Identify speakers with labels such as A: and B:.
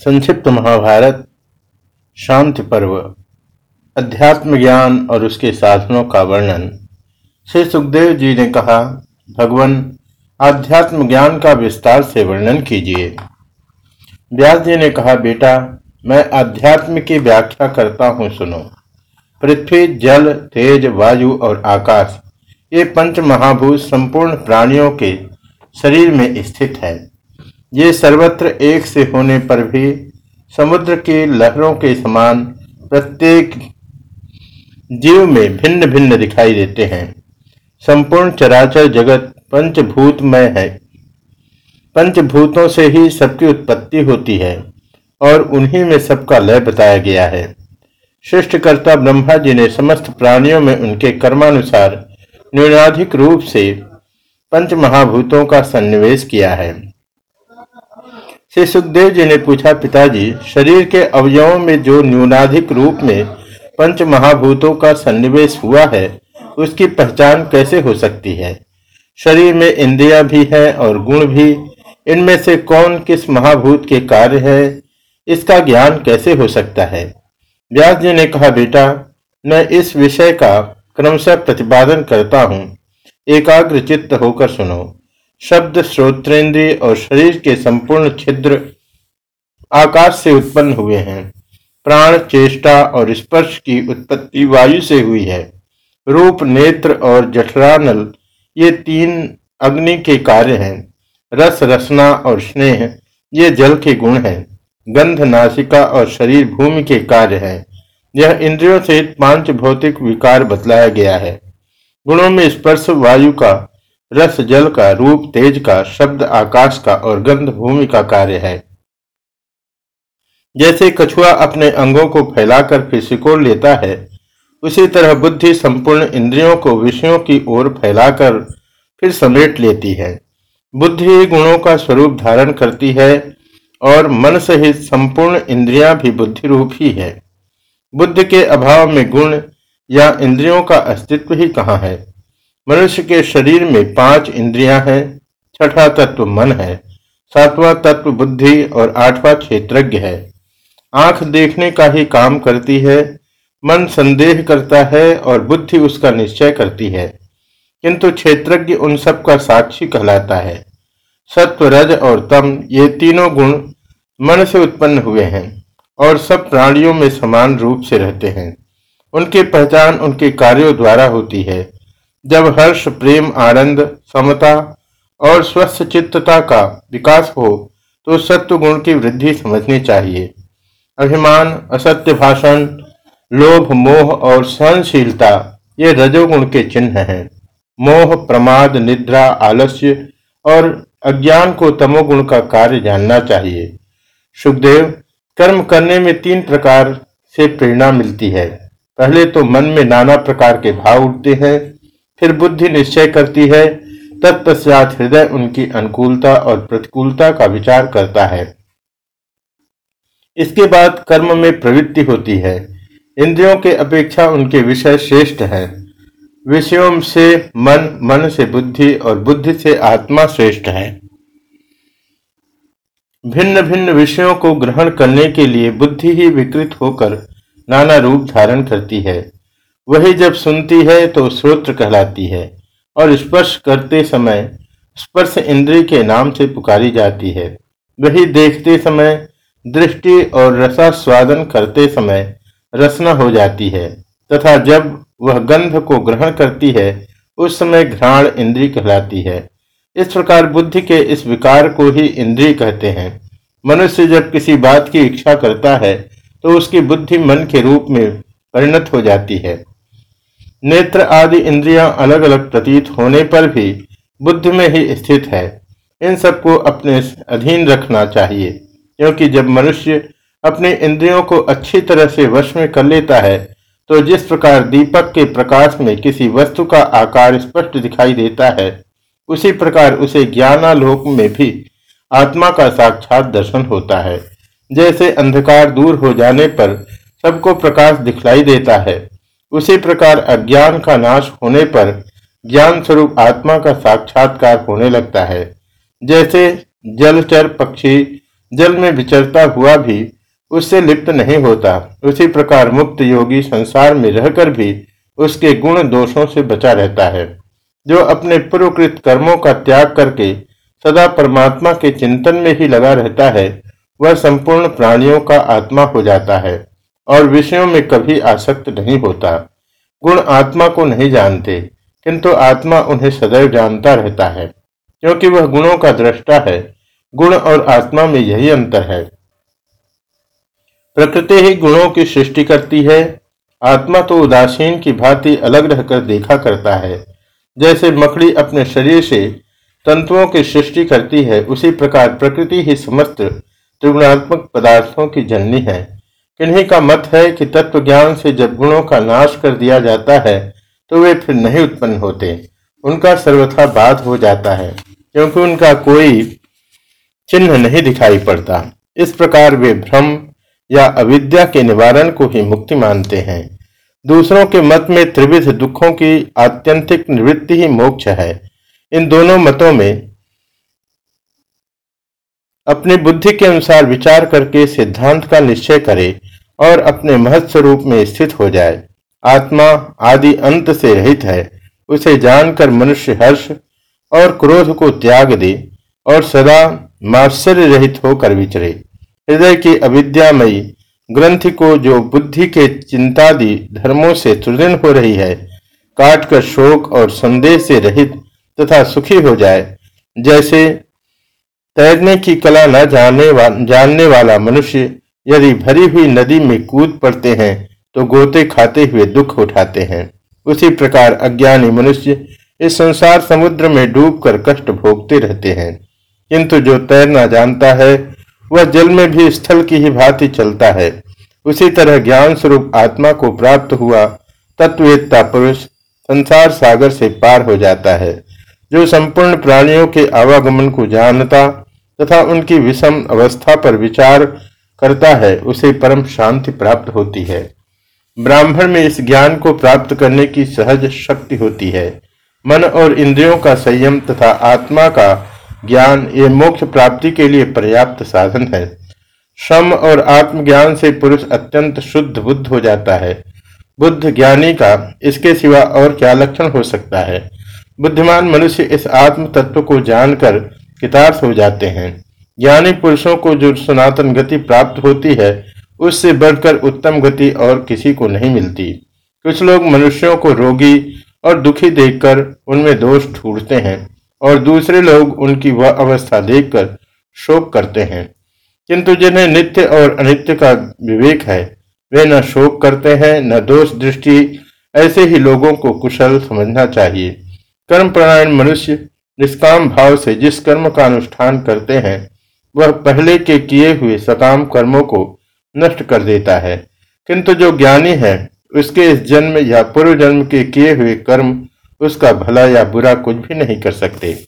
A: संक्षिप्त महाभारत, शांति पर्व अध्यात्म ज्ञान और उसके साधनों का वर्णन। श्री सुखदेव जी ने कहा, भगवान आध्यात्म ज्ञान का विस्तार से वर्णन कीजिए। व्यास जी ने कहा, बेटा, मैं अध्यात्म की व्याख्या करता हूँ, सुनो। पृथ्वी, जल, तेज, वायु और आकाश, ये पंच महाभूत संपूर्ण प्राणियों के शरीर में स्थित है। ये सर्वत्र एक से होने पर भी समुद्र की लहरों के समान प्रत्येक जीव में भिन्न भिन्न दिखाई देते हैं। संपूर्ण चराचर जगत पंचभूतमय है। पंचभूतों से ही सबकी उत्पत्ति होती है और उन्हीं में सबका लय बताया गया है। सृष्टकर्ता ब्रह्मा जी ने समस्त प्राणियों में उनके कर्मानुसार न्यूनाधिक रूप से पंच महाभूतों का सन्निवेश किया है। श्री सुखदेव जी ने पूछा, पिताजी, शरीर के अवयवों में जो न्यूनाधिक रूप में पंच महाभूतों का सन्निवेश हुआ है, उसकी पहचान कैसे हो सकती है? शरीर में इंद्रिया भी है और गुण भी। इनमें से कौन किस महाभूत के कार्य है? इसका ज्ञान कैसे हो सकता है? व्यास जी ने कहा, बेटा, मैं इस विषय का क्रमशः प्रतिपादन करता हूँ। एकाग्र चित्त होकर सुनो। शब्द, श्रोत्रेंद्रिय और शरीर के संपूर्ण छिद्र आकाश से उत्पन्न हुए हैं। प्राण, चेष्टा और स्पर्श की उत्पत्ति वायु से हुई है। रूप, नेत्र और जठरानल ये तीन अग्नि के कार्य हैं। रस, रसना और स्नेह ये जल के गुण हैं। गंध, नासिका और शरीर भूमि के कार्य है। यह इंद्रियों से पाँच भौतिक विकार बतलाया गया है। गुणों में स्पर्श, वायु का रस जल का रूप, तेज का शब्द, आकाश का और गंध भूमि का कार्य है। जैसे कछुआ अपने अंगों को फैलाकर फिर सिकोड़ लेता है, उसी तरह बुद्धि संपूर्ण इंद्रियों को विषयों की ओर फैलाकर फिर समेट लेती है। बुद्धि गुणों का स्वरूप धारण करती है और मन सहित संपूर्ण इंद्रियाँ भी बुद्धि रूप ही है। बुद्ध के अभाव में गुण या इंद्रियों का अस्तित्व ही कहाँ है? मनुष्य के शरीर में पाँच इंद्रियाँ हैं, छठा तत्व मन है, सातवां तत्व बुद्धि और आठवां क्षेत्रज्ञ है। आँख देखने का ही काम करती है, मन संदेह करता है और बुद्धि उसका निश्चय करती है। किंतु क्षेत्रज्ञ उन सब का साक्षी कहलाता है। सत्व, रज और तम, ये तीनों गुण मन से उत्पन्न हुए हैं और सब प्राणियों में समान रूप से रहते हैं। उनकी पहचान उनके कार्यों द्वारा होती है। जब हर्ष, प्रेम, आनंद, समता और स्वस्थ चित्तता का विकास हो तो सत्व गुण की वृद्धि समझनी चाहिए। अभिमान, असत्य भाषण, लोभ, मोह और सहनशीलता, ये रजोगुण के चिन्ह हैं। मोह, प्रमाद, निद्रा, आलस्य और अज्ञान को तमोगुण का कार्य जानना चाहिए। सुखदेव, कर्म करने में तीन प्रकार से प्रेरणा मिलती है। पहले तो मन में नाना प्रकार के भाव उठते हैं फिर बुद्धि निश्चय करती है, तत्पश्चात हृदय उनकी अनुकूलता और प्रतिकूलता का विचार करता है। इसके बाद कर्म में प्रवृत्ति होती है। इंद्रियों के अपेक्षा उनके विषय श्रेष्ठ है। विषयों से मन मन से बुद्धि और बुद्धि से आत्मा श्रेष्ठ है। भिन्न भिन्न विषयों को ग्रहण करने के लिए बुद्धि ही विकृत होकर नाना रूप धारण करती है। वही जब सुनती है तो श्रोत्र कहलाती है और स्पर्श करते समय स्पर्श इंद्रिय के नाम से पुकारी जाती है। वही देखते समय, दृष्टि और रसास्वादन करते समय रसना हो जाती है तथा जब वह गंध को ग्रहण करती है, उस समय घ्राण इंद्रिय कहलाती है। इस प्रकार बुद्धि के इस विकार को ही इंद्रिय कहते हैं। मनुष्य जब किसी बात की इच्छा करता है तो उसकी बुद्धि मन के रूप में परिणत हो जाती है। नेत्र आदि इंद्रियाँ अलग अलग प्रतीत होने पर भी बुद्धि में ही स्थित है। इन सबको अपने अधीन रखना चाहिए, क्योंकि जब मनुष्य अपने इंद्रियों को अच्छी तरह से वश में कर लेता है तो जिस प्रकार दीपक के प्रकाश में किसी वस्तु का आकार स्पष्ट दिखाई देता है, उसी प्रकार उसे ज्ञानालोक में भी आत्मा का साक्षात दर्शन होता है। जैसे अंधकार दूर हो जाने पर सबको प्रकाश दिखलाई देता है। उसी प्रकार अज्ञान का नाश होने पर ज्ञान स्वरूप आत्मा का साक्षात्कार होने लगता है। जैसे जलचर पक्षी, जल में विचरता हुआ भी उससे लिप्त नहीं होता, उसी प्रकार मुक्त योगी संसार में रहकर भी उसके गुण दोषों से बचा रहता है। जो अपने पूर्वकृत कर्मों का त्याग करके सदा परमात्मा के चिंतन में ही लगा रहता है, वह संपूर्ण प्राणियों का आत्मा हो जाता है। और विषयों में कभी आसक्त नहीं होता। गुण आत्मा को नहीं जानते, किंतु आत्मा उन्हें सदैव जानता रहता है, क्योंकि वह गुणों का दृष्टा है। गुण और आत्मा में यही अंतर है। प्रकृति ही गुणों की सृष्टि करती है। आत्मा तो उदासीन की भांति अलग रहकर देखा करता है। जैसे मकड़ी अपने शरीर से तंतुओं की सृष्टि करती है, उसी प्रकार प्रकृति ही समस्त त्रिगुणात्मक पदार्थों की जननी है। किन्हीं का मत है कि तत्व ज्ञान से जब गुणों का नाश कर दिया जाता है तो वे फिर नहीं उत्पन्न होते। उनका सर्वथा बाध हो जाता है, क्योंकि उनका कोई चिन्ह नहीं दिखाई पड़ता। इस प्रकार वे भ्रम या अविद्या के निवारण को ही मुक्ति मानते हैं। दूसरों के मत में त्रिविध दुखों की आत्यंतिक निवृत्ति ही मोक्ष है। इन दोनों मतों में अपनी बुद्धि के अनुसार विचार करके सिद्धांत का निश्चय करे। और अपने महत्व स्वरूप में स्थित हो जाए। आत्मा आदि अंत से रहित है। उसे जानकर मनुष्य हर्ष और क्रोध को त्याग दे और सदा माश्चर्य रहित होकर विचरे। हृदय की अविद्यामयी ग्रंथि को जो बुद्धि के चिंतादि धर्मों से सुदृढ़ हो रही है काट कर शोक और संदेह से रहित तथा सुखी हो जाए। जैसे तैरने की कला न जानने वा, जानने वाला मनुष्य यदि भरी हुई नदी में कूद पड़ते हैं तो गोते खाते हुए दुख उठाते हैं। उसी प्रकार अज्ञानी मनुष्य इस संसार समुद्र में डूबकर कष्ट भोगते रहते हैं। किंतु जो तैरना जानता है, वह जल में भी स्थल की ही भांति चलता है। उसी तरह ज्ञान स्वरूप आत्मा को प्राप्त हुआ तत्वेत्ता पुरुष संसार सागर से पार हो जाता है। जो संपूर्ण प्राणियों के आवागमन को जानता तथा उनकी विषम अवस्था पर विचार करता है, उसे परम शांति प्राप्त होती है। ब्राह्मण में इस ज्ञान को प्राप्त करने की सहज शक्ति होती है। मन और इंद्रियों का संयम तथा आत्मा का ज्ञान ये मोक्ष प्राप्ति के लिए पर्याप्त साधन है। श्रम और आत्मज्ञान से पुरुष अत्यंत शुद्ध बुद्ध हो जाता है। बुद्ध ज्ञानी का इसके सिवा और क्या लक्षण हो सकता है? बुद्धिमान मनुष्य इस आत्म तत्व को जानकर कितार्थ हो जाते हैं। ज्ञानी पुरुषों को जो सनातन गति प्राप्त होती है, उससे बढ़कर उत्तम गति और किसी को नहीं मिलती। कुछ लोग मनुष्यों को रोगी और दुखी देखकर उनमें दोष ढूंढते हैं और दूसरे लोग उनकी वह अवस्था देखकर शोक करते हैं। किंतु जिन्हें नित्य और अनित्य का विवेक है, वे न शोक करते हैं, न दोष दृष्टि ऐसे ही लोगों को कुशल समझना चाहिए। कर्म प्रणायण मनुष्य निष्काम भाव से जिस कर्म का अनुष्ठान करते हैं वह पहले के किए हुए सकाम कर्मों को नष्ट कर देता है। किंतु जो ज्ञानी है, उसके इस जन्म या पूर्व जन्म के किए हुए कर्म, उसका भला या बुरा कुछ भी नहीं कर सकते।